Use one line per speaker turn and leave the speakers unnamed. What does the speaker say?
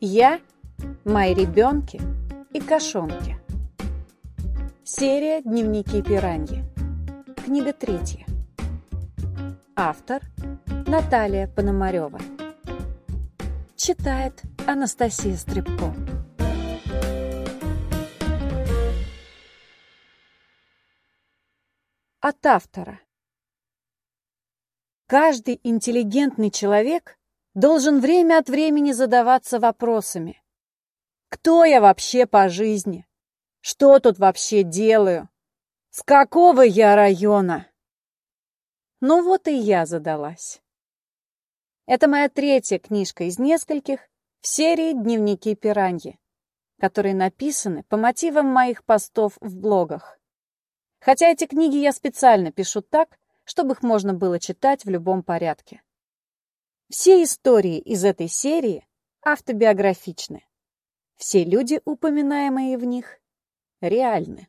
Я, мои ребенки и кошонки. Серия «Дневники пираньи». Книга третья. Автор Наталья Пономарева. Читает Анастасия Стребко. От автора. Каждый интеллигентный человек должен время от времени задаваться вопросами. Кто я вообще по жизни? Что тут вообще делаю? С какого я района? Ну вот и я задалась. Это моя третья книжка из нескольких в серии «Дневники пираньи», которые написаны по мотивам моих постов в блогах. Хотя эти книги я специально пишу так, чтобы их можно было читать в любом порядке. Все истории из этой серии автобиографичны. Все люди, упоминаемые в них, реальны.